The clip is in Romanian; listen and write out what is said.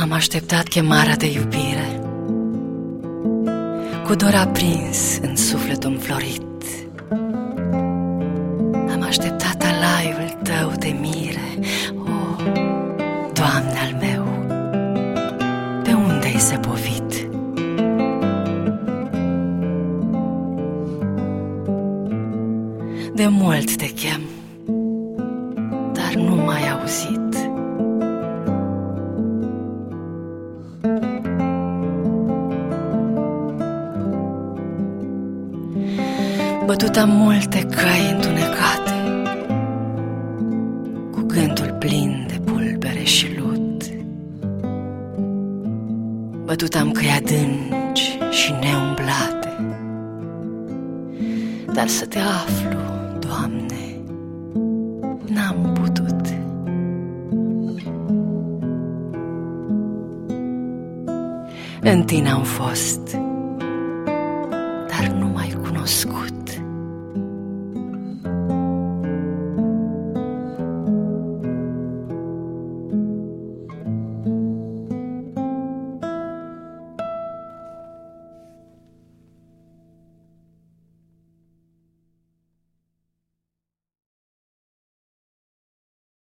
Am așteptat chemarea de iubire. Cu dor aprins în sufletul înflorit Am așteptat alaiul tău de mire. O, Doamne al meu Pe unde-ai zăbovit? De mult te chem Dar nu m-ai auzit Bătut am multe căi întunecate Cu gândul plin de pulbere și lut. Bătut am căi adânci și neumblate Dar să te aflu, Doamne, n-am putut. În tine am fost, dar nu m-ai cunoscut